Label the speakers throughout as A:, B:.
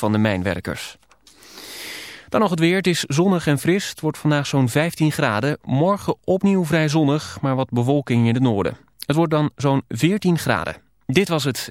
A: van de mijnwerkers. Dan nog het weer. Het is zonnig en fris. Het wordt vandaag zo'n 15 graden. Morgen opnieuw vrij zonnig, maar wat bewolking in het noorden. Het wordt dan zo'n 14 graden. Dit was het.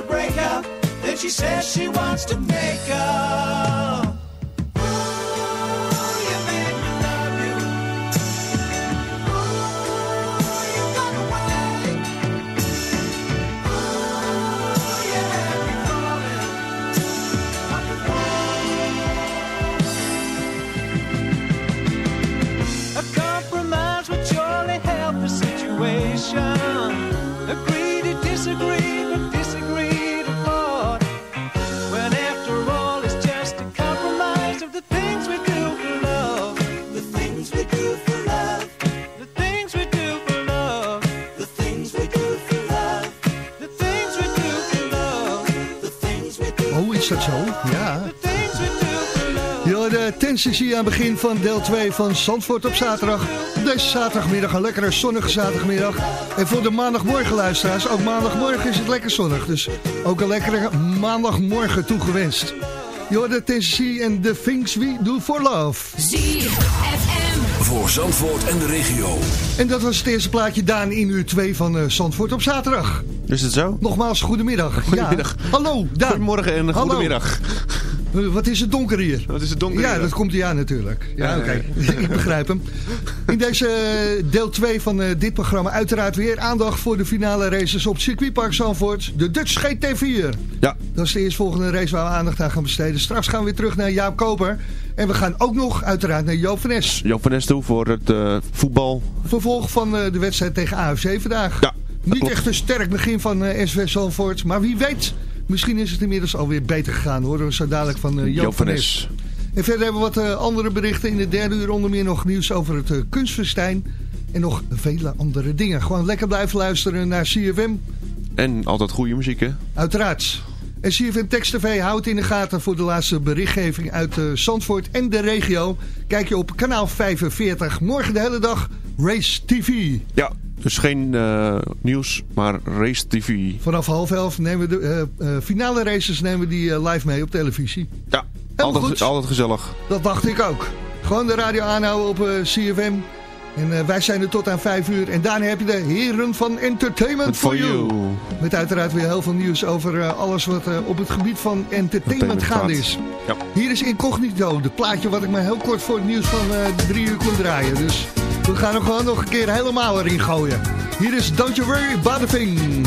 B: Gonna break up. Then she says she wants to make up. Ooh, you made
C: is dat zo? Ja. De Tennessee aan het begin van deel 2 van Zandvoort op zaterdag. Deze zaterdagmiddag, een lekkere zonnige zaterdagmiddag. En voor de maandagmorgen luisteraars, ook maandagmorgen is het lekker zonnig. Dus ook een lekkere maandagmorgen toegewenst. Jo, de Tennessee en The Things We Do For Love.
D: ZFM.
E: voor Zandvoort en de regio.
C: En dat was het eerste plaatje, Daan, in uur 2 van eh, Zandvoort op zaterdag.
F: Is het zo?
C: Nogmaals, goedemiddag.
F: Goedemiddag.
C: Ja. Hallo, Daan.
F: Goedemorgen en
C: Hallo.
F: goedemiddag.
C: Eh, Wat is het donker hier?
F: Wat is het donker
C: Ja,
F: hier?
C: dat komt hij aan natuurlijk. Ja,
F: Ja,
C: oké. Ik begrijp hem. In deze eh, deel 2 van eh, dit programma uiteraard weer aandacht voor de finale races op circuitpark Zandvoort. De Dutch GT4.
F: Ja.
C: Dat is de eerstvolgende race waar we aandacht aan gaan besteden. Straks gaan we weer terug naar Jaap Koper. En we gaan ook nog uiteraard naar Joop van Nes.
F: Joop van toe voor het voetbal.
C: Vervolg van de wedstrijd tegen AFC vandaag.
F: Ja,
C: Niet echt een sterk begin van eh SV. Maar wie weet, misschien is het inmiddels alweer beter gegaan hoor. Zo dadelijk van eh, Joop, van. En verder hebben we wat eh, andere berichten. In de derde uur onder meer nog nieuws over het kunstfestijn. En nog vele andere dingen. Gewoon lekker blijven luisteren naar CFM.
F: En altijd goede muziek, hè?
C: Uiteraard. En CFM Text TV houdt in de gaten voor de laatste berichtgeving uit Zandvoort en de regio. Kijk je op kanaal 45. Morgen de hele dag Race TV.
F: Ja, dus geen eh, nieuws, maar Race TV.
C: Vanaf half elf nemen we de eh, eh, finale races nemen we die live mee op televisie.
F: Ja,
C: Helemaal
F: altijd,
C: goed.
F: altijd gezellig.
C: Dat dacht ik ook. Gewoon de radio aanhouden op CFM. En wij zijn er tot aan 5 uur. En daarna heb je de heren van Entertainment for, you. Met uiteraard weer heel veel nieuws over alles wat op het gebied van entertainment gaande is.
F: Ja.
C: Hier is Incognito, de plaatje wat ik maar heel kort voor het nieuws van drie uur kon draaien. Dus we gaan er gewoon nog een keer helemaal erin gooien. Hier is Don't You Worry About a Thing.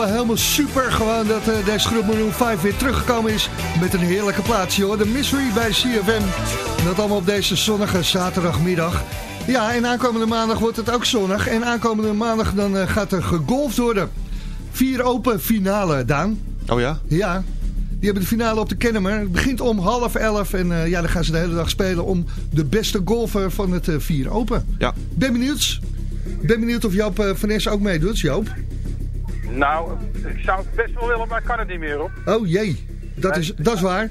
C: Wel helemaal super gewoon dat eh, deze groep Maroon 5 weer teruggekomen is met een heerlijke plaats, joh. De Mystery bij CFM. En dat allemaal op deze zonnige zaterdagmiddag. Ja, en aankomende maandag wordt het ook zonnig. En aankomende maandag dan eh, gaat er gegolfd worden. Vier open finale, Daan.
F: Oh ja?
C: Ja, die hebben de finale op de Kennemer. Het begint om half elf en eh, ja, dan gaan ze de hele dag spelen om de beste golfer van het vier open.
F: Ja.
C: Ben benieuwd. Ben benieuwd of Joop uh, van ook meedoet, Joop.
G: Nou, ik zou het best wel willen, maar ik kan het niet meer op.
C: Oh jee, dat is, dat is waar.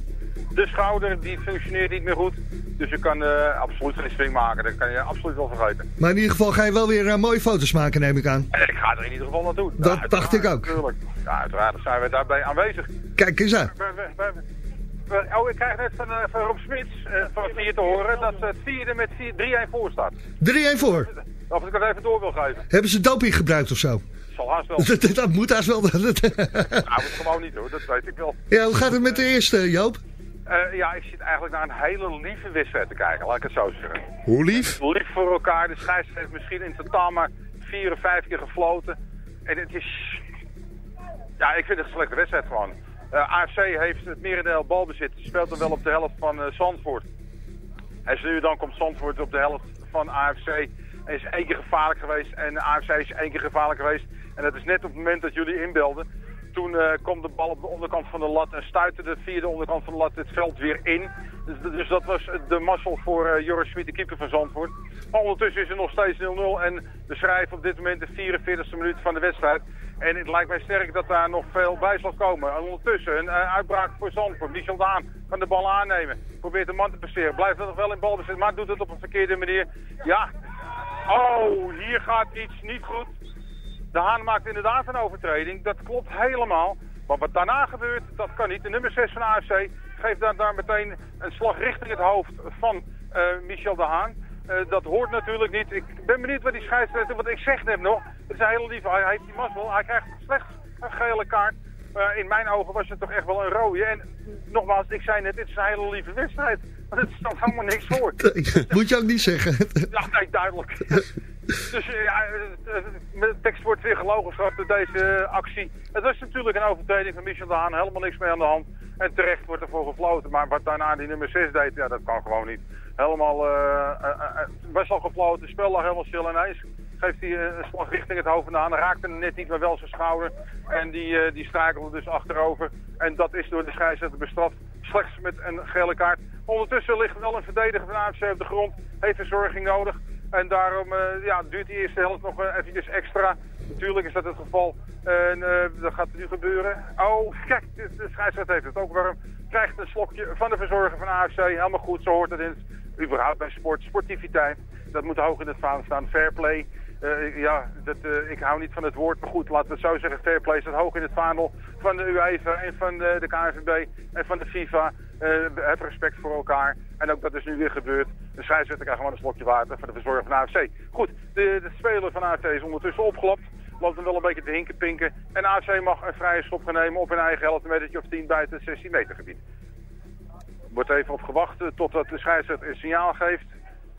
G: De schouder die functioneert niet meer goed. Dus je kan eh, absoluut geen swing maken. Dat kan je absoluut wel vergeten.
C: Maar in ieder geval ga je wel weer eh, mooie foto's maken, neem ik aan.
G: En ik ga er in ieder geval naartoe.
C: Dat
G: Ja,
C: dacht ik ook.
G: Natuurlijk. Ja, uiteraard zijn we daarbij aanwezig.
C: Kijk eens aan.
G: Oh, ik krijg net van, eh, van Rob Smits van het vier te horen dat het vierde met vier- 3-1 voor staat.
C: 3-1 voor.
G: Of ik het even door wil geven.
C: Hebben ze doping gebruikt of zo?
G: Zal haast wel.
C: dat, dat moet haast wel.
G: Nou, het gewoon niet hoor, dat weet ik wel.
C: ja, hoe gaat het met de eerste, Joop?
G: Eh, ja, ik zit eigenlijk naar een hele lieve wedstrijd te kijken, laat ik het zo zeggen.
F: Hoe lief?
G: Lief voor elkaar. De scheidsrechter heeft misschien in totaal maar vier of vijf keer gefloten. En het is... Ja, ik vind het een slechte wedstrijd gewoon. Eh, AFC heeft het merendeel balbezit. Speelt dan wel op de helft van eh, Zandvoort. En zo nu dan komt Zandvoort op de helft van AFC. En is één keer gevaarlijk geweest. En de AFC is één keer gevaarlijk geweest. En dat is net op het moment dat jullie inbelden. Toen eh, kwam de bal op de onderkant van de lat en stuitte de via de onderkant van de lat het veld weer in. Dus, dus dat was de mazzel voor eh, Joris Smit, de keeper van Zandvoort. Maar ondertussen is er nog steeds 0-0 en de schrijf op dit moment de 44e minuut van de wedstrijd. En het lijkt mij sterk dat daar nog veel bij zal komen. En ondertussen een eh, uitbraak voor Zandvoort. Michel Daan kan de bal aannemen. Probeert de man te passeren. Blijft nog wel in balbezit, maar doet het op een verkeerde manier. Ja. Oh, hier gaat iets niet goed. De Haan maakt inderdaad een overtreding. Dat klopt helemaal. Maar wat daarna gebeurt, dat kan niet. De nummer 6 van AFC geeft daar, daar meteen een slag richting het hoofd van eh, Michel de Haan. Eh, dat hoort natuurlijk niet. Ik ben benieuwd wat die scheidsrechter, want ik zeg net nog, het is een hele lieve, hij heeft die mazzel, hij krijgt slechts een gele kaart. Maar in mijn ogen was het toch echt wel een rode. En nogmaals, ik zei net, dit is een hele lieve wedstrijd. Want het stelt helemaal niks voor.
C: Moet je ook niet zeggen.
G: Ja, nee, duidelijk. dus eh, ja, eh, eh, met de tekst wordt weer gelogen door deze actie. Het was natuurlijk een overtreding van Michel de Haan, helemaal niks mee aan de hand. En terecht wordt ervoor gefloten. Maar wat daarna die nummer 6 deed, ja, dat kan gewoon niet. Helemaal, eh, eh, was al gefloten, het spel lag helemaal stil ineens. Geeft hij eh, een slag richting het hoofd vandaan. Raakte net niet, maar wel zijn schouder. En die, eh, die strakelde dus achterover. En dat is door de scheidsrechter bestraft. Slechts met een gele kaart. Ondertussen ligt wel een verdediger van AFC op de grond. Heeft verzorging nodig. En daarom eh, ja, duurt die eerste helft nog eventjes extra. Natuurlijk is dat het geval. En dat gaat nu gebeuren. Oh, kijk, de, de scheidsrechter heeft het ook warm. Krijgt een slokje van de verzorger van AFC. Helemaal goed, zo hoort het in het, bij sport. Sportiviteit. Dat moet hoog in het vaandel staan. Fair play. Eh, ja, dat, eh, ik hou niet van het woord, maar goed, laten we het zo zeggen. Fair play staat hoog in het vaandel van de UEFA en van de, de KNVB en van de FIFA. Eh, het respect voor elkaar. En ook dat is nu weer gebeurd. De scheidsrechter krijgt gewoon een slokje water van de verzorger van AFC. Goed, de, de speler van AFC is ondertussen opgelapt. Loopt hem wel een beetje te hinken pinken. En AFC mag een vrije schop gaan nemen op hun eigen helft, een metertje of 10 buiten het 16 meter gebied. Wordt even op gewacht eh, totdat de scheidsrechter een signaal geeft.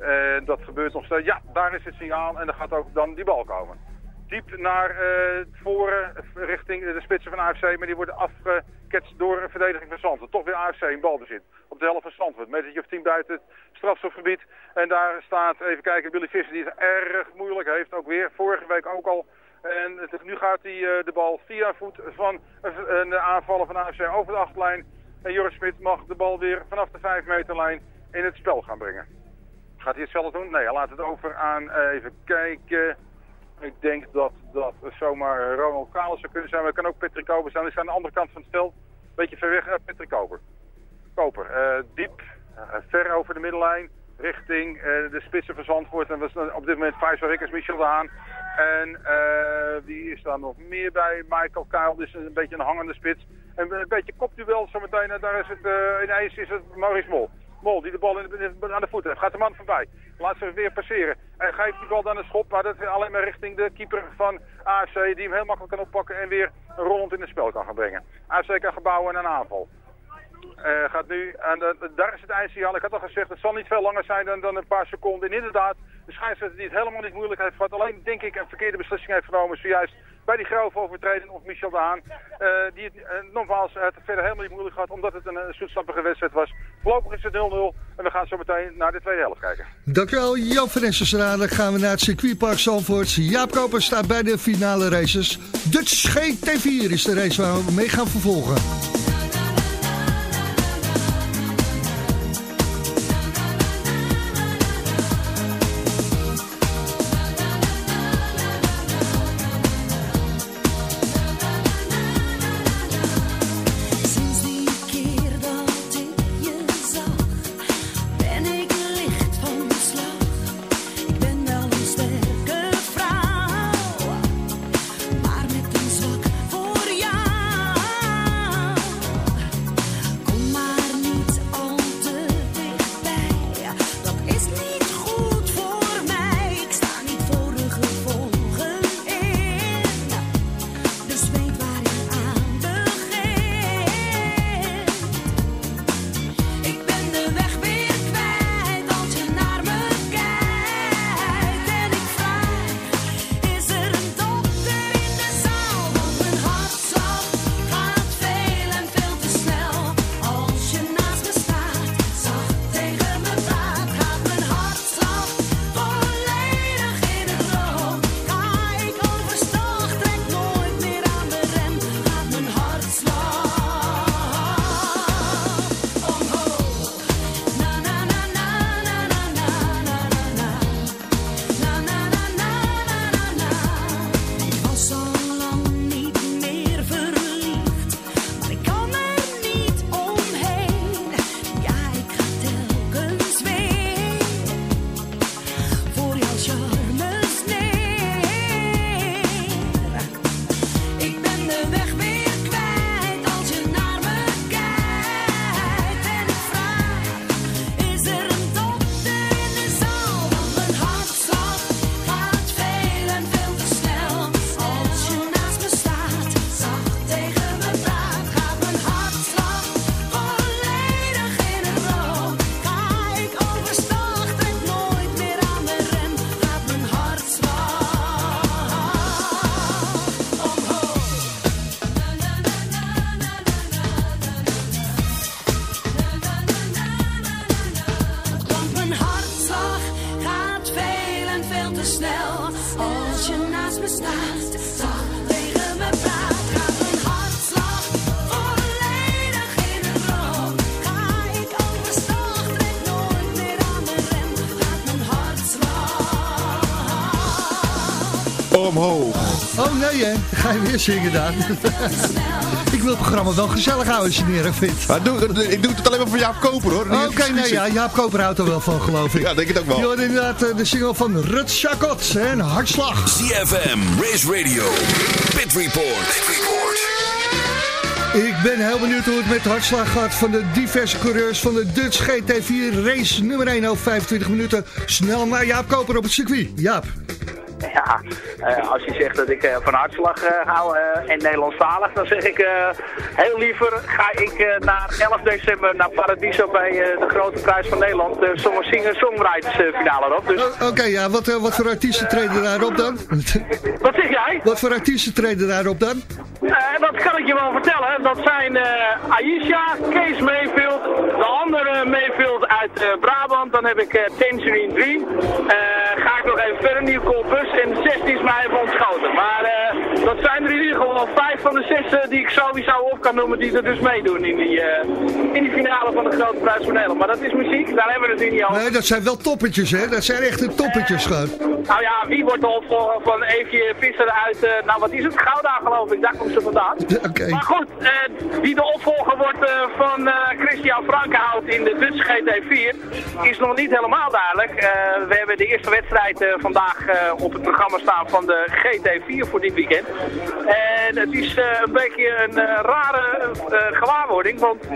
G: En dat gebeurt nog steeds. Ja, daar is het signaal en dan gaat ook dan die bal komen. Diep naar eh, voren, richting de spitsen van AFC, maar die worden afgeketst door een verdediging van Zandvoort. Toch weer AFC in balbezit. Op de helft van Zandvoort. Metertje of 10 buiten het strafstofgebied. En daar staat, even kijken, Billy Visser die het erg moeilijk heeft. Ook weer, vorige week ook al. En nu gaat hij eh, de bal via voet van een, een aanvaller van AFC over de achtlijn. En Joris Smit mag de bal weer vanaf de 5 meterlijn in het spel gaan brengen. Gaat hij het zelf doen? Nee, hij laat het over aan, eh, even kijken. Ik denk dat dat zomaar Ronald Kalen zou kunnen zijn. Maar het kan ook Patrick Koper zijn. Hij is aan de andere kant van het veld. Beetje ver weg, eh, Patrick Koper. Koper, eh, diep, ver over de middenlijn. Richting de spitsen van Zandvoort. En op dit moment Faisal Rikkers, Michel Haan. En wie is daar nog meer bij? Michael Kuil, dus een beetje een hangende spits. En een beetje kopduel zometeen. En daar is het, ineens is het Maurice Mol. Mol die de bal in aan de voet heeft. Gaat de man voorbij. Laat ze weer passeren. En geeft die bal dan een schop. Maar dat is alleen maar richting de keeper van AFC. Die hem heel makkelijk kan oppakken en weer rollend in het spel kan gaan brengen. AFC kan gebouwen en een aanval. Eh, gaat nu, en daar is het eindsignaal. Ik had al gezegd, het zal niet veel langer zijn dan, dan een paar seconden. En inderdaad, de scheidsrechter die het helemaal niet moeilijk heeft gehad. Alleen, denk ik, een verkeerde beslissing heeft genomen. Zojuist bij die grove overtreding of Michel de Haan. eh, die het, eh, nogmaals, het verder helemaal niet moeilijk gehad. Omdat het een, eh, zoetsappige wedstrijd was. Voorlopig is het 0-0. En we gaan zo meteen naar de tweede helft kijken.
C: Dankjewel, Jan van. Dan gaan we naar het circuitpark Zandvoort. Jaap Koper staat bij de finale races. Dutch GT4 is de race waar we mee gaan vervolgen.
H: Ga
C: je weer zingen daar. ik wil het programma wel gezellig houden als je het niet erg vindt.
F: Maar doe, ik doe het alleen maar voor Jaap Koper hoor.
C: Oké, nee, ja, Jaap Koper houdt er wel van, geloof ik.
F: Ja, denk ik ook wel.
C: Je hoorde inderdaad eh, de single van Rut Chakot en Hartslag.
E: CFM, Race Radio, Pit Report.
C: Ik ben heel benieuwd hoe het met de hartslag gaat van de diverse coureurs van de Dutch GT4 race nummer 1 over 25 minuten. Snel naar Jaap Koper op het circuit. Jaap.
I: Ja, eh, als je zegt dat ik eh, van hartslag eh, hou en Nederlandstalig, dan zeg ik heel liever ga ik naar 11 december naar Paradiso bij de Grote Prijs van Nederland, de Song Singer-Songwriters finale op. Dus
C: Oké, ja, wat, wat voor artiesten treden daarop dan?
I: wat zeg jij?
C: wat voor artiesten treden daarop dan?
I: Dat kan ik je wel vertellen. Dat zijn Aisha, Kees Mayfield, de andere Mayfield uit Brabant. Dan heb ik eh Tangerine Dream. Eh, ga ik nog even verder, Nieuw Bus. En 16 is mij even ontschoten. Maar eh, dat zijn er in ieder geval vijf van de zes eh, die ik sowieso op kan noemen die er dus meedoen in die, eh, in die finale van de Grote Prijs van Nederland. Maar dat is muziek, daar hebben we het nu niet over.
C: Nee, dat zijn wel toppetjes, hè? Dat zijn echte toppetjes gewoon.
I: Nou ja, wie wordt de opvolger van Eefje Visser uit, nou wat is het, Gouda geloof ik, daar komt ze vandaan.
C: Oké.
I: Maar goed, wie de opvolger wordt van Christian Frankenhout in de Dutch GT4 is nog niet helemaal duidelijk. We hebben de eerste wedstrijd vandaag op het programma staan van de GT4 voor dit weekend. En het is eh, een beetje een eh, rare eh, gewaarwording, want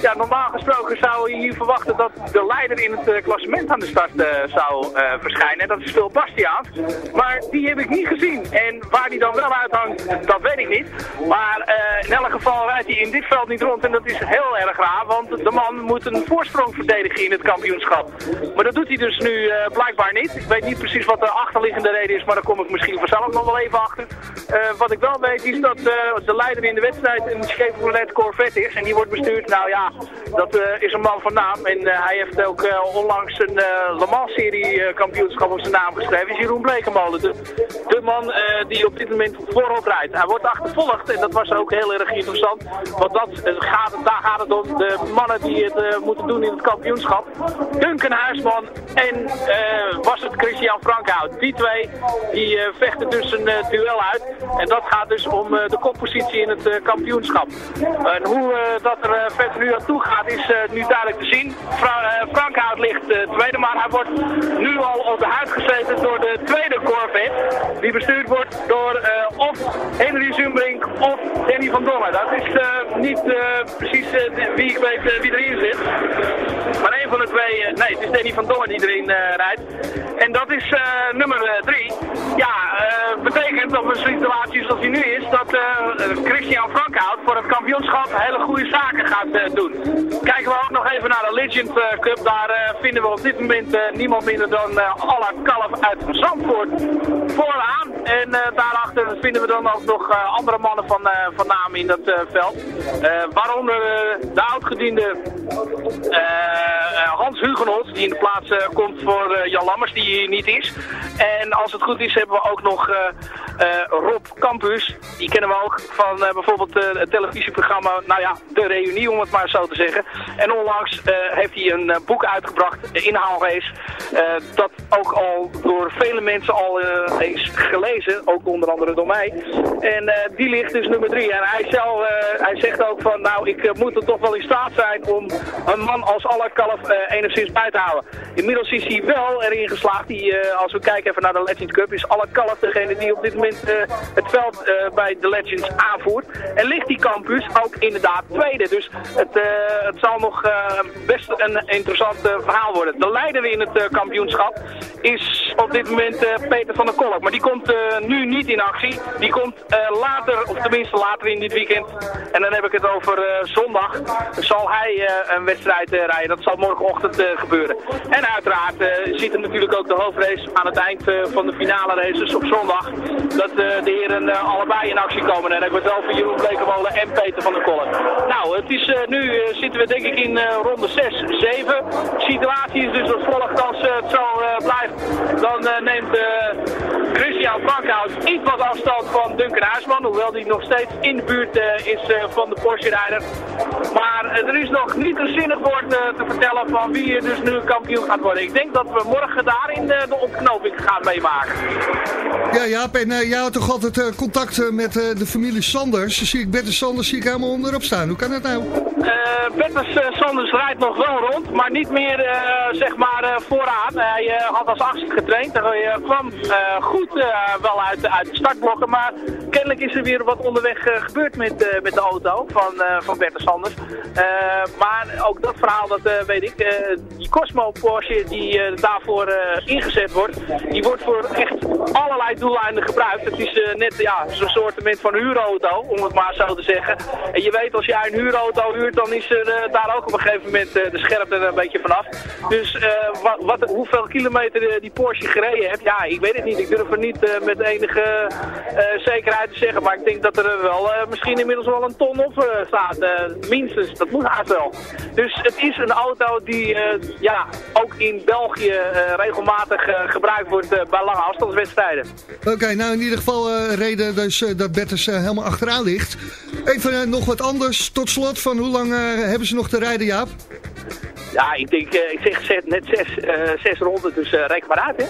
I: ja, normaal gesproken zou je hier verwachten dat de leider in het klassement aan de start zou verschijnen. En dat is Phil Bastiaans. Maar die heb ik niet gezien. En waar die dan wel uithangt, dat weet ik niet. Maar in elk geval rijdt hij in dit veld niet rond. En dat is heel erg raar, want de man moet een voorsprong verdedigen in het kampioenschap. Maar dat doet hij dus nu blijkbaar niet. Ik weet niet precies wat de achterliggende reden is, maar daar kom ik misschien vanzelf nog wel even achter. Eh, wat ik wel weet is dat eh, de leider in de wedstrijd een Chevrolet Corvette is. En die wordt bestuurd, nou ja, dat eh, is een man van naam. En eh, hij heeft ook eh, onlangs een eh, Le Mans serie eh, kampioenschap op zijn naam geschreven. Is Jeroen Blekemolen, de, man eh, die op dit moment voorop rijdt. Hij wordt achtervolgd en dat was ook heel erg interessant. Want dat, eh, gaat, daar gaat het om de mannen die het eh, moeten doen in het kampioenschap. Duncan Huisman en eh, was het Christian Frankhout. Die twee die eh, vechten dus een eh, duel uit. En dat gaat dus om eh, de koppositie in het kampioenschap. En hoe dat er verder nu aan toe gaat is nu duidelijk te zien. Fra eh, Frankhout ligt tweede, maar hij wordt nu al op de huid gezeten door de tweede Corvette. Die bestuurd wordt door of Henry Zumbrink of Danny van Dongen. Dat is niet precies wie ik weet wie erin zit. Maar een van de twee, nee, het is Danny van Dongen die erin rijdt. En dat is nummer drie. Ja, eh, betekent op een situatie zoals die nu is, dat eh, Christian Frankhout voor het kampioenschap hele goede zaken gaat eh, doen. Kijken we ook nog even naar de Legend Cup. Daar vinden we op dit moment niemand minder dan eh Alla Uit Zandvoort vooraan. En eh, daarachter vinden we dan ook nog eh, andere mannen van, eh, van naam in dat veld. Waaronder de oudgediende Hans Hugenholt, die in de plaats komt voor Jan Lammers, die hier niet is. En als het goed is hebben we ook nog Rob Campus. Die kennen we ook van bijvoorbeeld het televisieprogramma, nou ja, De Reunie om het maar zo te zeggen. En onlangs heeft hij een boek uitgebracht, Inhaalrace. dat ook al door vele mensen al eh, is gelezen, ook onder andere door mij. En eh, die ligt dus nummer drie. En hij, zelf, eh, hij zegt ook van, nou ik moet er toch wel in staat zijn om een man als Allerkalf enigszins bij te houden. Inmiddels is hij wel erin geslaagd. Die, als we kijken even naar de Legends Cup, is Allerkalf degene die op dit moment het veld bij de Legends aanvoert. En ligt die campus ook inderdaad tweede. Dus het, het zal nog best een interessant verhaal worden. De leider in het kampioenschap is op dit moment eh, Peter van der Kolk. Maar die komt eh, nu niet in actie. Die komt eh, later, of tenminste later in dit weekend. En dan heb ik het over zondag. Zal hij een wedstrijd rijden. Dat zal morgenochtend gebeuren. En uiteraard zit er natuurlijk ook de hoofdrace aan het eind van de finale races op zondag. Dat de heren allebei in actie komen. En dan hebben we het over Jeroen Blekemolen en Peter van der Kolk. Nou, het is, nu zitten we denk ik in ronde 6, 7. De situatie is dus als volgt als het zo blijft. Dan eh, neemt eh, Christian Bankhout iets wat afstand van Duncan Huisman. Hoewel die nog steeds in de buurt eh, is van de Porsche-rijder. Maar er is nog niet een zinnig woord te vertellen van wie er dus nu kampioen gaat worden. Ik denk dat we morgen daarin de opknoping gaan meemaken.
C: Ja, Jaap, en eh, jij had toch altijd eh, contact met de familie Sanders. Dan zie ik Bette Sanders zie ik helemaal onderop staan. Hoe kan dat nou?
I: Eh, Sanders rijdt nog wel rond, maar niet meer zeg maar vooraan. Hij had als achtste getraind. Hij eh, kwam eh, goed eh, wel uit, uit de startblokken, maar kennelijk is er weer wat onderweg gebeurd met, met de auto van, van Petters Sanders. Maar ook dat verhaal, dat weet ik. Die Cosmo Porsche die daarvoor ingezet wordt, die wordt voor echt allerlei doeleinden gebruikt. Het is net ja, zo'n soort van huurauto, om het maar zo te zeggen. En je weet, als jij een huurauto huurt, dan is er daar ook op een gegeven moment de scherpte er een beetje vanaf. Dus wat, wat, hoeveel kilometer die Porsche gereden heeft, ja, ik weet het niet. Ik durf er niet eh, met enige eh, zekerheid te zeggen. Maar ik denk dat er wel eh, misschien inmiddels wel een ton op staat. minstens, dat moet haast wel. Dus het is een auto die ja, ook in België regelmatig gebruikt wordt bij lange afstandswedstrijden.
C: Oké, nou in ieder geval reden dus dat eh, helemaal achteraan ligt. Even nog wat anders tot slot van hoe lang hebben ze nog te rijden, Jaap?
I: Ja, ik denk, eh, ik zeg net zes, eh, zes ronden, dus eh reken maar uit, hè.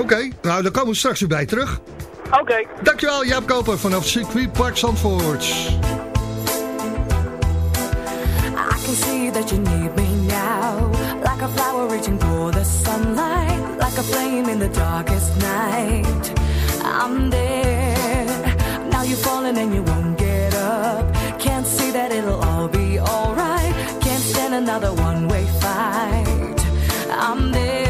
C: Oké, nou daar komen we straks weer bij terug.
I: Oké.
C: Dankjewel Jaap Koper vanaf Circuit Park Zandvoort.
H: I can see that you need me now. Like a flower reaching for the sunlight. Like a flame in the darkest night. I'm there. Now you're falling and you won't get up. Can't see that it'll all be alright. Can't stand another one way fight. I'm there.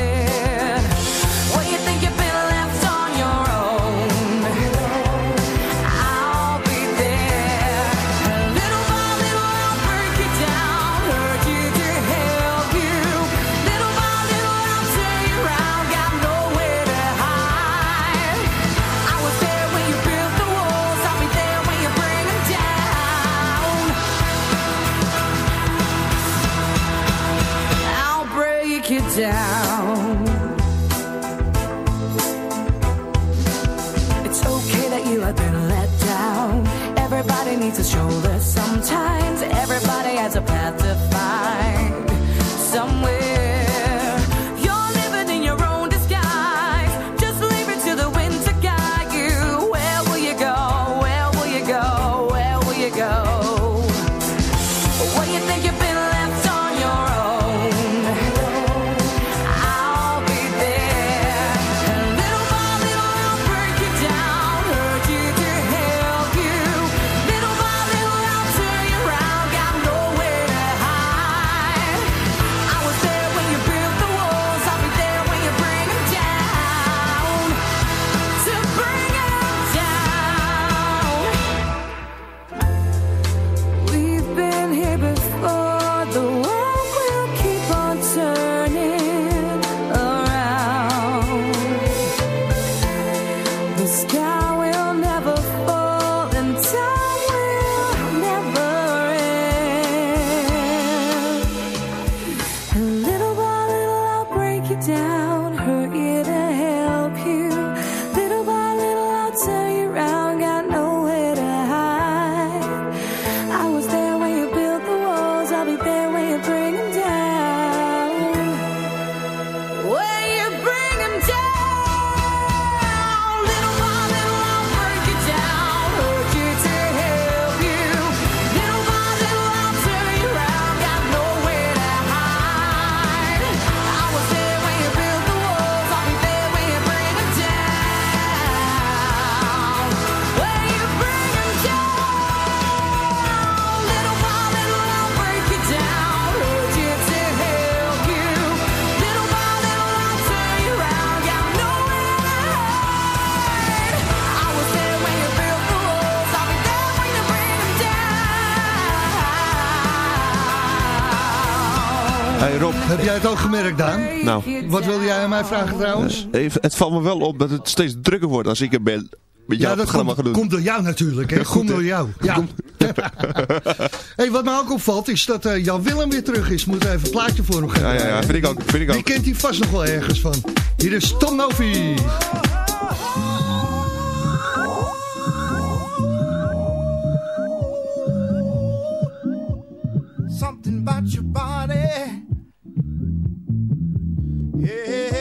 C: Heb jij het ook gemerkt, Daan?
F: Nou.
C: Wat wilde jij aan mij vragen trouwens?
F: Even, het valt me wel op dat het steeds drukker wordt als ik er ben. met jouw
C: ja, dat
F: programma
C: komt,
F: gaan doen.
C: komt door jou natuurlijk. Hè?
F: Ja, goed,
C: komt door jou. Ja. hey, wat me ook opvalt is dat eh, Jan Willem weer terug is. Moeten we even een plaatje voor hem geven.
F: Ja, ja, ja, vind ik ook. Vind ik
C: Die
F: ook.
C: kent hij vast nog wel ergens van. Hier is Tom Novi.
E: something about your body. Hey,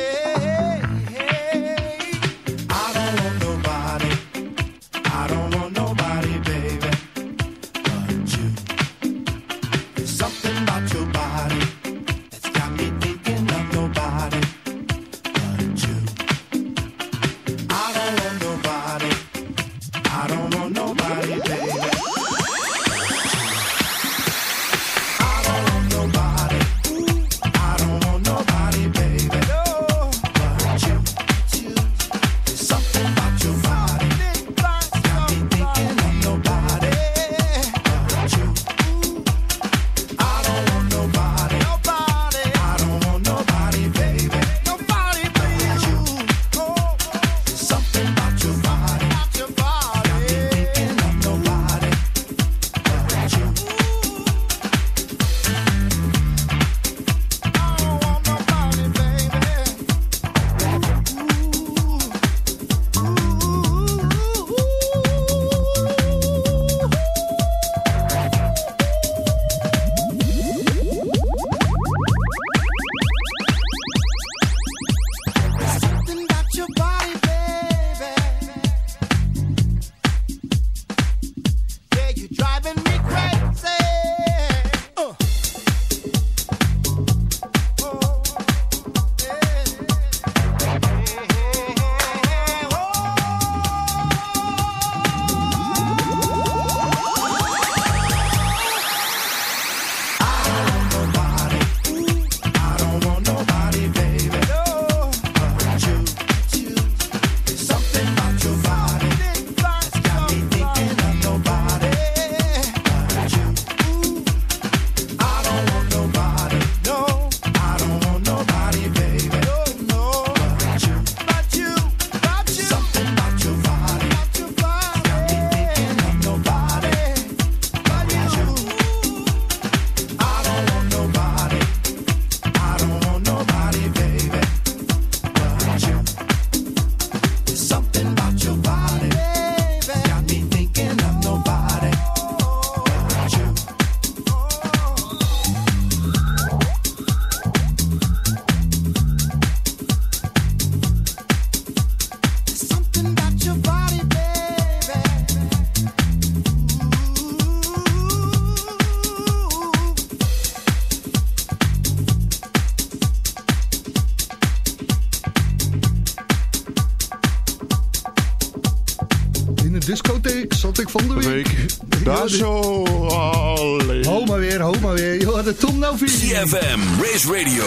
C: discotheek zat ik van de week.
F: Week. Daar zo. Allee.
C: Ho maar weer, ho maar weer. Joh, de Tom Novi.
J: CFM, Race Radio,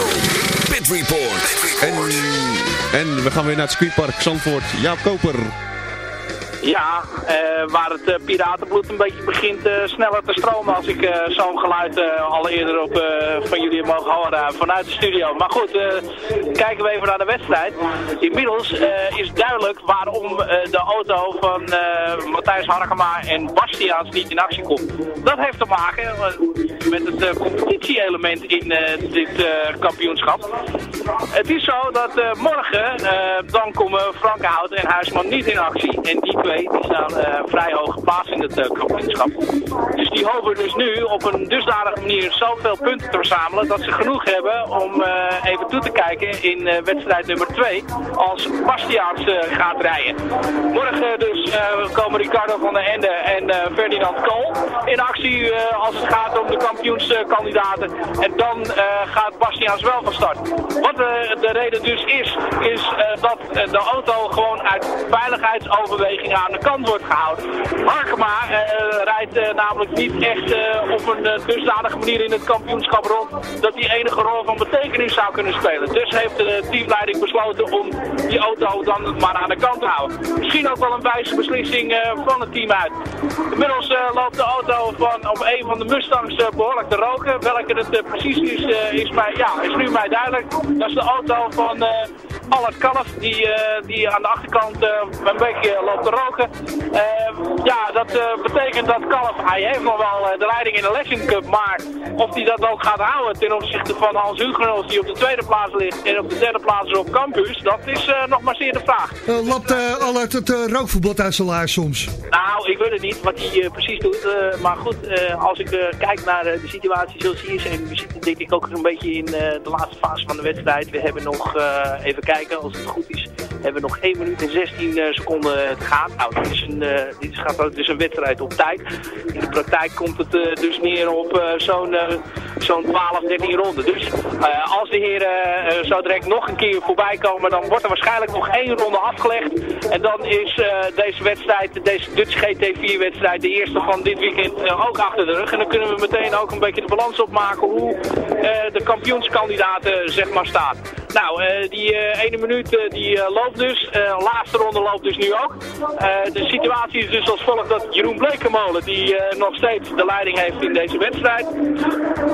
J: Pit Report.
F: En, en we gaan weer naar het circuitpark Zandvoort. Jaap Koper.
I: Ja, eh, waar het eh, piratenbloed een beetje begint eh, sneller te stromen als ik zo'n geluid al eerder op, van jullie mogen horen vanuit de studio. Maar goed, kijken we even naar de wedstrijd. Inmiddels is duidelijk waarom de auto van Matthijs Harkema en Bastiaans niet in actie komt. Dat heeft te maken met het competitie-element in dit kampioenschap. Het is zo dat morgen, dan komen Frankenhout en Huisman niet in actie. En die twee die staan eh, vrij hoog geplaatst in het eh, kampioenschap. Dus die hopen dus nu op een dusdanige manier zoveel punten te verzamelen... dat ze genoeg hebben om eh, even toe te kijken in wedstrijd nummer 2... als Bastiaans gaat rijden. Morgen dus komen Ricardo van der Ende en Ferdinand Kool in actie als het gaat om de kampioenskandidaten. En dan gaat Bastiaans wel van start. Wat de reden dus is, is dat de auto gewoon uit veiligheidsoverwegingen aan de kant wordt gehouden. Harkema eh, rijdt eh, namelijk niet echt eh, op een dusdanige manier in het kampioenschap rond dat hij enige rol van betekenis zou kunnen spelen. Dus heeft de teamleiding besloten om die auto dan maar aan de kant te houden. Misschien ook wel een wijze beslissing van het team uit. Inmiddels loopt de auto van op een van de Mustangs eh, behoorlijk te roken. Welke het precies is, is, mij, ja, is nu mij duidelijk. Dat is de auto van Allard Kalf, die, eh, die aan de achterkant eh, een beetje loopt te roken. Eh, ja, dat betekent dat Kalf, hij heeft nog wel de leiding in de Legend Cup, maar of hij dat ook gaat houden ten opzichte van Hans Hugenels, die op de tweede plaats ligt, en op de derde plaats op Campus, dat is nog maar zeer de vraag.
C: Uh, lapt Allard het rookverbod uit zijn soms?
I: Nou, ik weet het niet wat hij precies doet. Maar goed, als ik kijk naar de situatie zoals hier is, en we zitten denk ik ook een beetje in de laatste fase van de wedstrijd. We hebben nog, even kijken, als het goed is, hebben nog 1 minuut en 16 seconden te gaan. Nou, dit is een, dit gaat dus een wedstrijd op tijd. In de praktijk komt het dus neer op zo'n zo'n 12, 13 ronden. Dus als de heren zo direct nog een keer voorbij komen, dan wordt er waarschijnlijk nog één ronde afgelegd. En dan is deze wedstrijd, deze Dutch GT4 wedstrijd, de eerste van dit weekend ook achter de rug. En dan kunnen we meteen ook een beetje de balans opmaken hoe de kampioenskandidaten zeg maar staan. Nou, die ene minuut die loopt dus. laatste ronde loopt dus nu ook. de situatie is dus als volgt dat Jeroen Blekemolen, die nog steeds de leiding heeft in deze wedstrijd.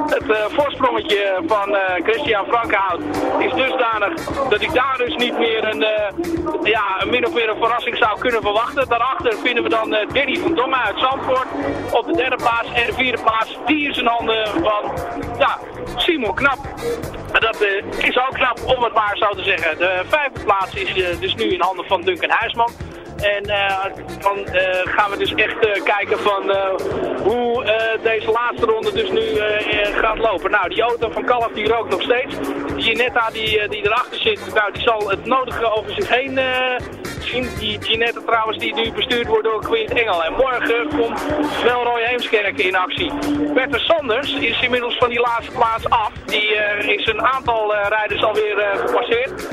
I: Het voorsprongetje van Christian Frankenhout is dusdanig dat ik daar dus niet meer een, ja, een min of meer een verrassing zou kunnen verwachten. Daarachter vinden we dan Danny van Dongen uit Zandvoort op de derde plaats. En de vierde plaats, die is in handen van ja, Simon Knap. Dat uh, is ook knap, om het maar zo te zeggen. De vijfde plaats is uh, dus nu in handen van Duncan Huisman. En uh, dan uh, gaan we dus echt kijken van hoe deze laatste ronde dus nu gaat lopen. Nou, die auto van Kalf die rookt nog steeds. Die Ginetta die, die erachter zit, nou, die zal het nodige over zich heen Die Ginetta trouwens die nu bestuurd wordt door Quint Engel. En morgen komt wel Roy Heemskerk in actie. Peter Sanders is inmiddels van die laatste plaats af. Die is een aantal rijders alweer gepasseerd.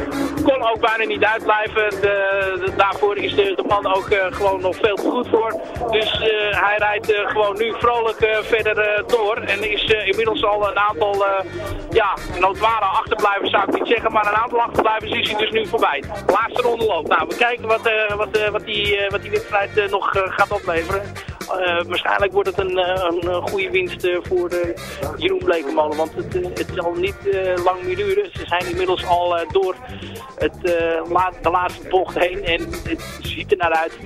I: Kon ook bijna niet uitblijven. De, de, daarvoor is de de man ook uh, gewoon nog veel te goed voor. Dus uh, hij rijdt uh, gewoon nu vrolijk verder door. En is inmiddels al een aantal, ja, notoire achterblijvers zou ik niet zeggen, maar een aantal achterblijvers is hij dus nu voorbij. Laatste ronde loopt. Nou, we kijken wat, wat, wat, die, wat die wedstrijd nog gaat opleveren. Waarschijnlijk wordt het een, goede winst voor Jeroen Blekemolen. Want het, het zal niet lang meer duren. Ze zijn inmiddels al door het, de laatste bocht heen. En het ziet er naar uit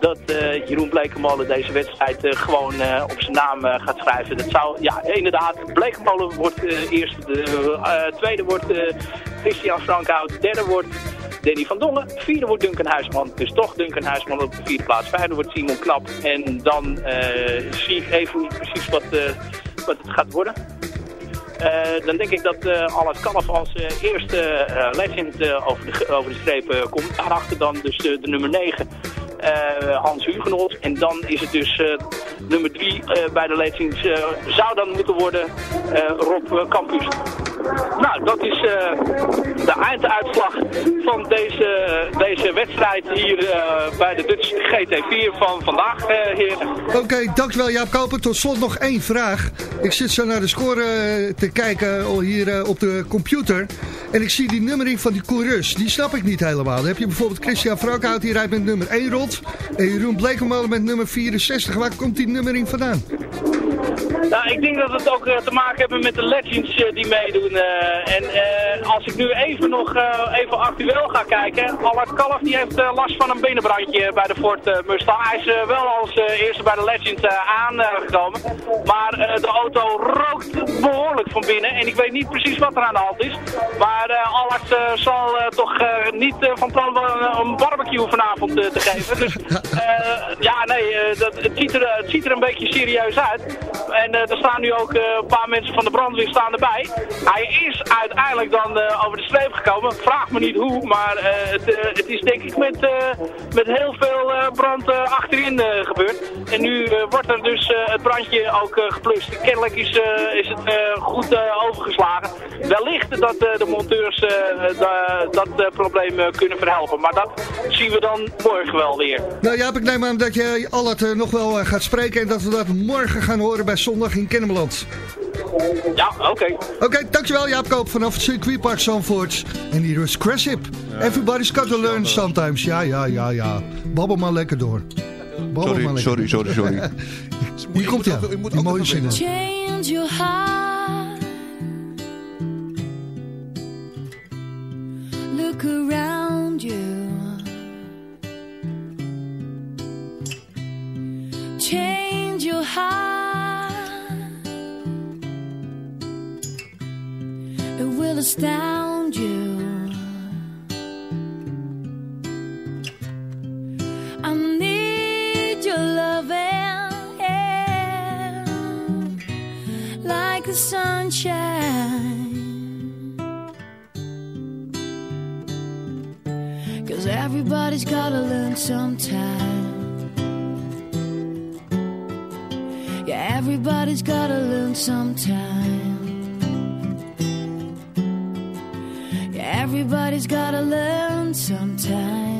I: dat Jeroen Blekemolen deze wedstrijd gewoon op zijn naam gaat schrijven. Dat zou, ja, inderdaad. Blekemolen wordt eerste. De tweede wordt Christian Frankhout. Derde wordt Danny van Dongen. Vierde wordt Duncan Huisman. Dus toch Duncan Huisman op de vierde plaats. Vijfde wordt Simon Knap. En dan uh, zie ik even precies wat, uh, wat het gaat worden. Uh, dan denk ik dat uh, Alles Kalf als uh, eerste legend over, de, over de streep komt. Daarachter dan dus de, de nummer 9. Hans Hugenot. En dan is het dus nummer 3 bij de Legends. zou dan moeten worden Rob Campus. Nou, dat is de einduitslag van deze, deze wedstrijd hier bij de Dutch GT4 van vandaag, heren.
C: Oké, okay, dankjewel Jaap Koper. Tot slot nog één vraag. Ik zit zo naar de score te kijken hier op de computer. En ik zie die nummering van die coureurs. Die snap ik niet helemaal. Heb je bijvoorbeeld Christian Frankhout, die rijdt met nummer 1 rond. En Jeroen Blekemolen met nummer 64. Waar komt die nummering vandaan?
I: Nou, ik denk dat het ook te maken heeft met de legends die meedoen. En als ik nu even nog even actueel ga kijken. Allard Kalf die heeft last van een binnenbrandje bij de Ford Mustang. Hij is wel als eerste bij de legends aangekomen. Maar de auto rookt behoorlijk van binnen. En ik weet niet precies wat er aan de hand is. Maar Allard zal toch niet van plan een barbecue vanavond te geven. Dus ja, nee, dat, het, ziet er, het ziet er een beetje serieus uit. En uh, er staan nu ook uh, een paar mensen van de brandweer staan erbij. Hij is uiteindelijk dan uh, over de streep gekomen. Vraag me niet hoe, maar het, het, is denk ik met, met heel veel brand achterin gebeurd. En nu wordt er dus het brandje ook geplust. Kennelijk is, is het goed overgeslagen. Wellicht dat de monteurs dat probleem kunnen verhelpen. Maar dat zien we dan morgen wel weer.
C: Nou ja, ik neem aan dat je al het nog wel gaat spreken en dat we dat morgen gaan horen bij zondag in Kennemerland.
I: Ja, oké. Okay.
C: Oké, okay, dankjewel Jaap Koop vanaf het circuitpark Zandvoort. En hier is Cressip. Ja, Everybody's got to learn sometimes. Ja, ja, ja, ja. Babbel maar lekker door. Babbel
F: sorry,
C: maar lekker
F: sorry, sorry, sorry.
C: hier komt hij Die mooie zinnen.
H: Change your heart. look around you. Change your heart, it will astound you. I need your loving, like the sunshine. Cause everybody's gotta learn sometime. Yeah, everybody's gotta learn sometime. Yeah, everybody's gotta learn sometime.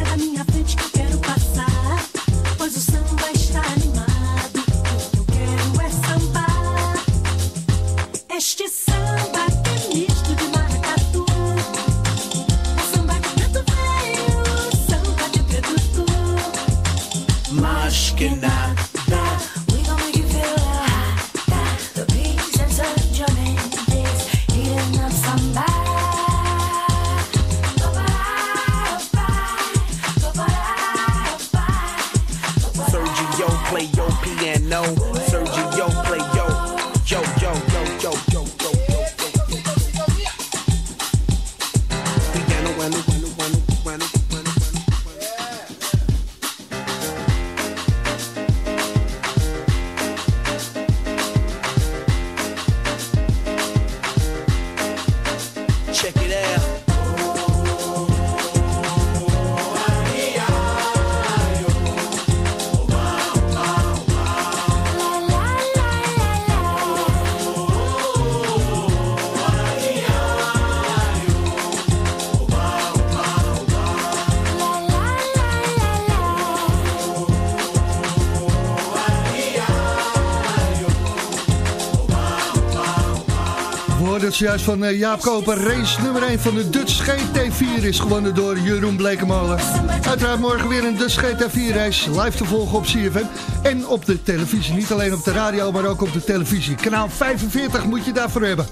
C: zojuist van eh, Jaap Koper. Race nummer 1 van de Dutch GT4 is gewonnen door Jeroen Blekemolen. Uiteraard morgen weer een Dutch GT4 race. Live te volgen op CFM. En op de televisie. Niet alleen op de radio, maar ook op de televisie. Kanaal 45 moet je daarvoor hebben.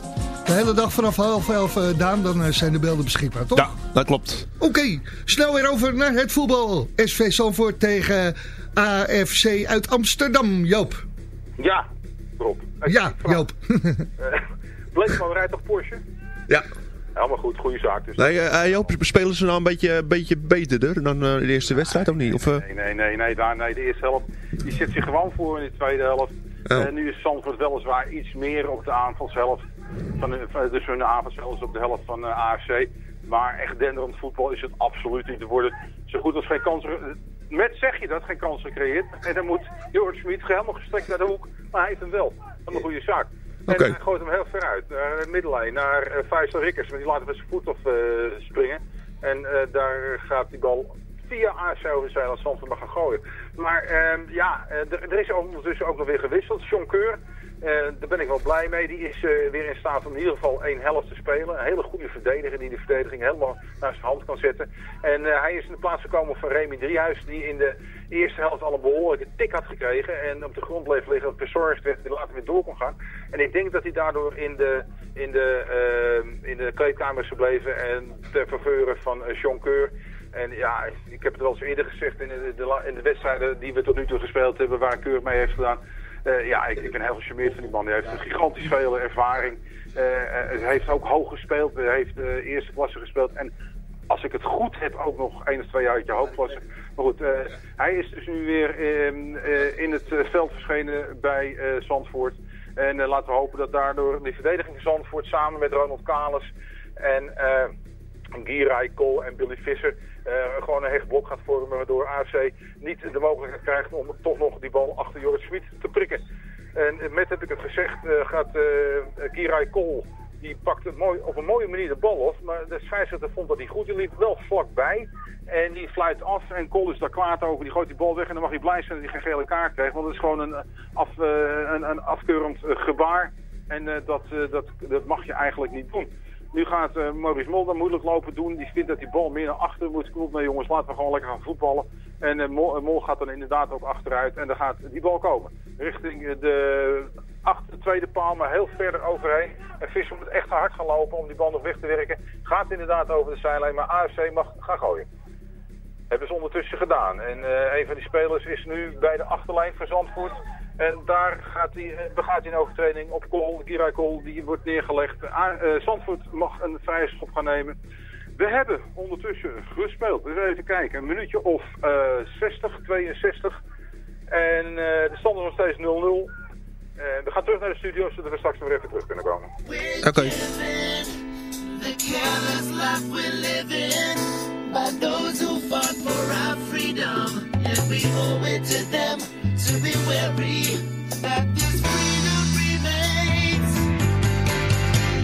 C: De hele dag vanaf half elf, eh, Daan, dan eh, zijn de beelden beschikbaar, toch?
F: Ja, dat klopt.
C: Oké, snel weer over naar het voetbal. SV Zandvoort tegen AFC uit Amsterdam. Joop.
G: Ja, Rob.
C: Ja, Joop.
G: Bleekman rijdt toch Porsche?
F: Ja.
G: Helemaal goed, goede zaak. Dus
F: Nee, Joop, spelen ze nou een beetje, beetje beterder dan eh, de eerste wedstrijd of niet? Of?
G: Nee, nee, nee, nee, daar, nee, de eerste helft die zit zich gewoon voor in de tweede helft.
F: Oh.
G: Eh, nu is Zandvoort weliswaar iets meer op de aanvalshelft. Van de, van, dus hun aanvalshelft is op de helft van AFC. Maar echt denderend voetbal is het absoluut niet te worden. Zo goed als geen kans. Met zeg je dat, geen kans gecreëerd. En dan moet Jorrit Schmid helemaal gestrekt naar de hoek. Maar hij heeft hem wel. Is een goede zaak. En hij gooit hem heel ver uit. Naar de middenlijn, naar uh, Faisal Rikkers. Maar die laat met zijn voet of eh, springen. En eh, daar gaat die bal via ASC over zijn als Zandvoort mag gaan gooien. Maar ehm, ja, eh, er is ondertussen ook nog weer gewisseld. John Keur, eh, daar ben ik wel blij mee. Die is eh, weer in staat om in ieder geval één helft te spelen. Een hele goede verdediger die de verdediging helemaal naar zijn hand kan zetten. En eh, hij is in de plaats gekomen van Remy Driehuis, die in de eerste helft al een behoorlijke tik had gekregen. En op de grond bleef liggen, bezorgd werd, die later weer door kon gaan. En ik denk dat hij daardoor in de, in de, eh, in de kleedkamer is gebleven en ter faveur van eh, John Keur. En ja, ik heb het wel eens eerder gezegd in de, in de wedstrijden die we tot nu toe gespeeld hebben, waar Keur mee heeft gedaan. Eh, ja, ik, ik ben heel gecharmeerd van die man. Hij heeft een gigantisch vele ervaring. Eh, eh, hij heeft ook hoog gespeeld. Hij heeft eh, eerste klasse gespeeld. En als ik het goed heb, ook nog één of twee jaar uit je hoofdklasse. Maar goed, hij is dus nu weer ehm, eh, in het veld verschenen bij Zandvoort. En laten we hopen dat daardoor de verdediging van Zandvoort samen met Ronald Kalis en eh Giray, Cole en Billy Visser eh, gewoon een hecht blok gaat vormen. Waardoor AFC niet de mogelijkheid krijgt om toch nog die bal achter Jorrit Smit te prikken. En eh, met heb ik het gezegd, eh, gaat eh Giray Cole die pakt mooi, op een mooie manier de bal af. Maar de scheidsrechter vond dat hij goed. Die liep wel vlakbij. En die fluit af. En Cole is daar kwaad over. Die gooit die bal weg. En dan mag hij blij zijn dat hij geen gele kaart krijgt. Want het is gewoon een, af, eh, een, een afkeurend eh, gebaar. En eh, dat, eh, dat, dat mag je eigenlijk niet doen. Nu gaat eh, Maurice Mulder moeilijk lopen doen. Die vindt dat die bal meer naar achter moet. Komt nou jongens, laten we gewoon lekker gaan voetballen. En eh, Mol, Mol gaat dan inderdaad ook achteruit. En dan gaat die bal komen. Richting de achter de tweede paal, maar heel verder overheen. En Visser moet echt hard gaan lopen om die bal nog weg te werken. Gaat inderdaad over de zijlijn, maar AFC mag gaan gooien. Hebben ze ondertussen gedaan. En een van die spelers is nu bij de achterlijn van Zandvoort. En daar gaat hij, eh, begaat hij een overtreding op Kool. Giray Kool, die wordt neergelegd. A- eh, Zandvoort mag een vrije schop gaan nemen. We hebben ondertussen gespeeld. Dus even kijken. Een minuutje of eh 60, 62. En eh, de stand is nog steeds 0-0. Eh, we gaan terug naar de studio, zodat we straks weer even terug kunnen komen.
F: Oké.
J: The careless life we live in by those who fought for our freedom. We owe it to them to be wary that this freedom remains.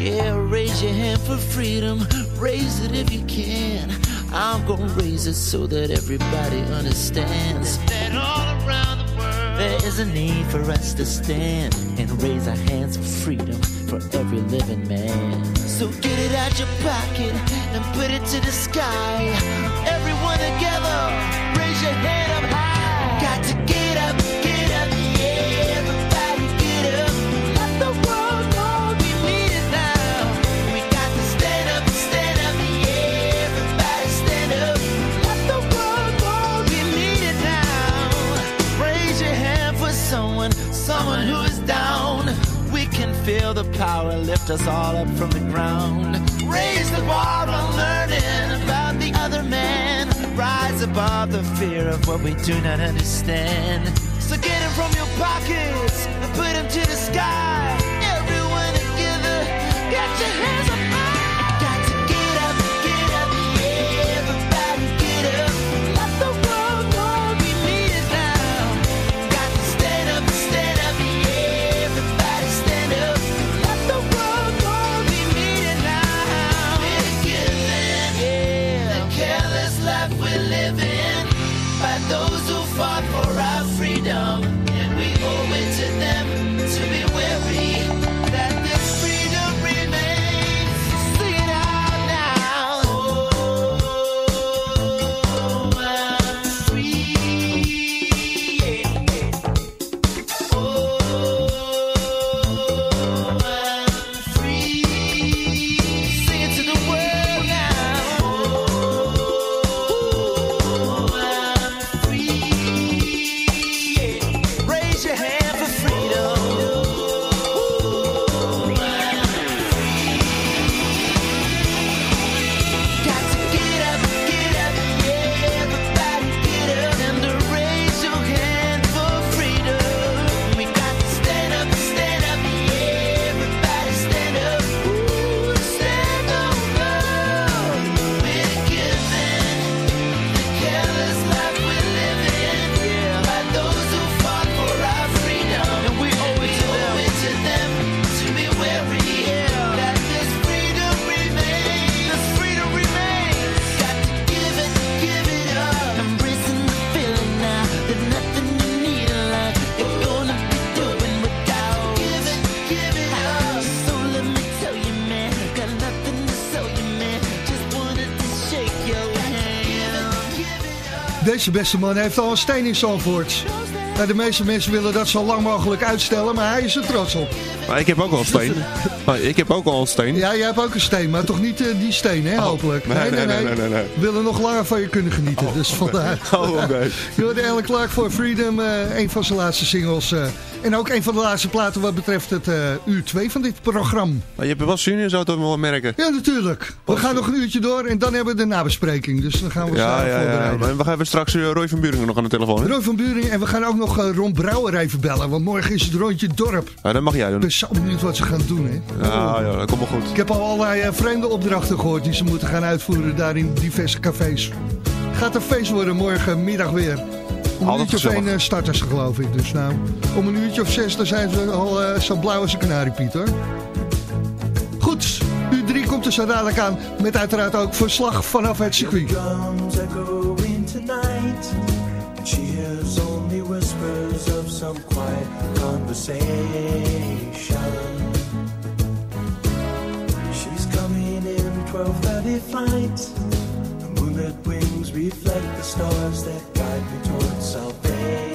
K: Yeah, raise your hand for freedom. Raise it if you can. I'm gonna raise it so that everybody understands that all around the world there is a need for us to stand and raise our hands for freedom for every living man. So get it out your pocket and put it to the sky. Everyone together, raise your hand up us all up from the ground. Raise the bar on learning about the other man. Rise above the fear of what we do not understand. So get it from your pockets and put them to the sky. Everyone together, get your hands
C: Deze beste man heeft al een steen in Zandvoort. Nou, de meeste mensen willen dat zo lang mogelijk uitstellen, maar hij is er trots op.
F: Maar ik heb ook al een steen. Maar ik heb ook al een steen.
C: Ja, jij hebt ook een steen, maar toch niet eh, die steen, hè, hopelijk.
F: nee, nee, nee, nee, nee.
C: We willen nog langer van je kunnen genieten, dus vandaar.
F: Oh, oké.
C: Je hoorde Alan Clark voor Freedom, eh, een van zijn laatste singles. eh, en ook een van de laatste platen wat betreft het eh, uur 2 van dit programma.
F: Maar je hebt wel zin in, zou het wel merken.
C: Ja, natuurlijk. We gaan nog een uurtje door en dan hebben we de nabespreking. Dus dan gaan we
F: Ja, ja, ja.
C: voorbereiden.
F: En we gaan straks eh, Roy van Buringen nog aan de telefoon. hè?
C: Roy van Buring en we gaan ook nog eh, Ron Brouwer even bellen. Want morgen is het rondje dorp.
F: Ja, dat mag jij doen.
C: Ik ben zo benieuwd wat ze gaan doen, hè.
F: Ja, ja, dat komt wel goed.
C: Ik heb al allerlei vreemde opdrachten gehoord die ze moeten gaan uitvoeren daar in diverse cafés. Gaat een feest worden morgenmiddag weer. Om een uurtje of één eh, starters geloof ik. Dus nou, om een uurtje of zes dan zijn ze al eh, uh, zo blauw als een kanariepiet hoor. Goed, U3 komt dus er zo dadelijk aan. Met uiteraard ook verslag vanaf het circuit.
L: She's coming in 12.30 flight, a moonlit wind. Reflect the stars that guide me towards salvation.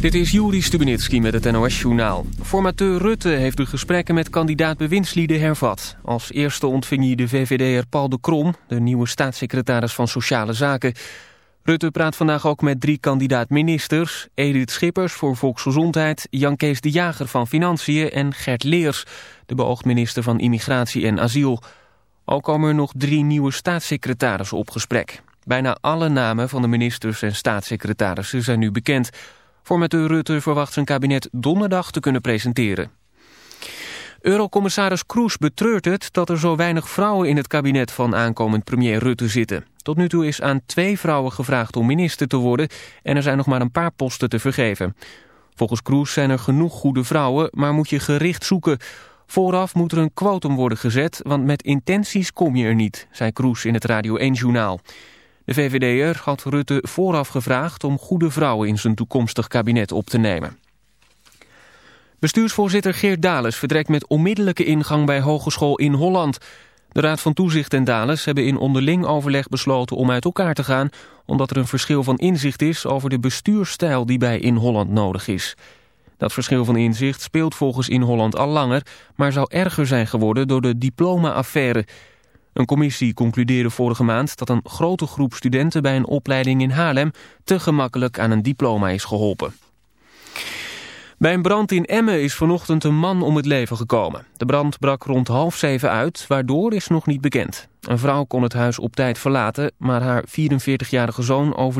A: Dit is Juri Stubenitski met het NOS-journaal. Formateur Rutte heeft de gesprekken met kandidaat bewindslieden hervat. Als eerste ontving hij de VVD'er Paul de Krom, de nieuwe staatssecretaris van Sociale Zaken. Rutte praat vandaag ook met drie kandidaat-ministers. Edith Schippers voor Volksgezondheid, Jan Kees de Jager van Financiën en Gert Leers, de beoogd minister van Immigratie en Asiel. Ook komen er nog drie nieuwe staatssecretarissen op gesprek. Bijna alle namen van de ministers en staatssecretarissen zijn nu bekend. Formateur Rutte verwacht zijn kabinet donderdag te kunnen presenteren. Eurocommissaris Kroes betreurt het dat er zo weinig vrouwen in het kabinet van aankomend premier Rutte zitten. Tot nu toe is aan twee vrouwen gevraagd om minister te worden en er zijn nog maar een paar posten te vergeven. Volgens Kroes zijn er genoeg goede vrouwen, maar moet je gericht zoeken. Vooraf moet er een quotum worden gezet, want met intenties kom je er niet, zei Kroes in het Radio 1-journaal. De VVD'er had Rutte vooraf gevraagd om goede vrouwen in zijn toekomstig kabinet op te nemen. Bestuursvoorzitter Geert Dales vertrekt met onmiddellijke ingang bij Hogeschool in Holland. De Raad van Toezicht en Dales hebben in onderling overleg besloten om uit elkaar te gaan... omdat er een verschil van inzicht is over de bestuursstijl die bij In Holland nodig is. Dat verschil van inzicht speelt volgens In Holland al langer... maar zou erger zijn geworden door de diploma-affaire... Een commissie concludeerde vorige maand dat een grote groep studenten bij een opleiding in Haarlem te gemakkelijk aan een diploma is geholpen. Bij een brand in Emmen is vanochtend een man om het leven gekomen. De brand brak rond half zeven uit, waardoor is nog niet bekend. Een vrouw kon het huis op tijd verlaten, maar haar 44-jarige zoon overleed.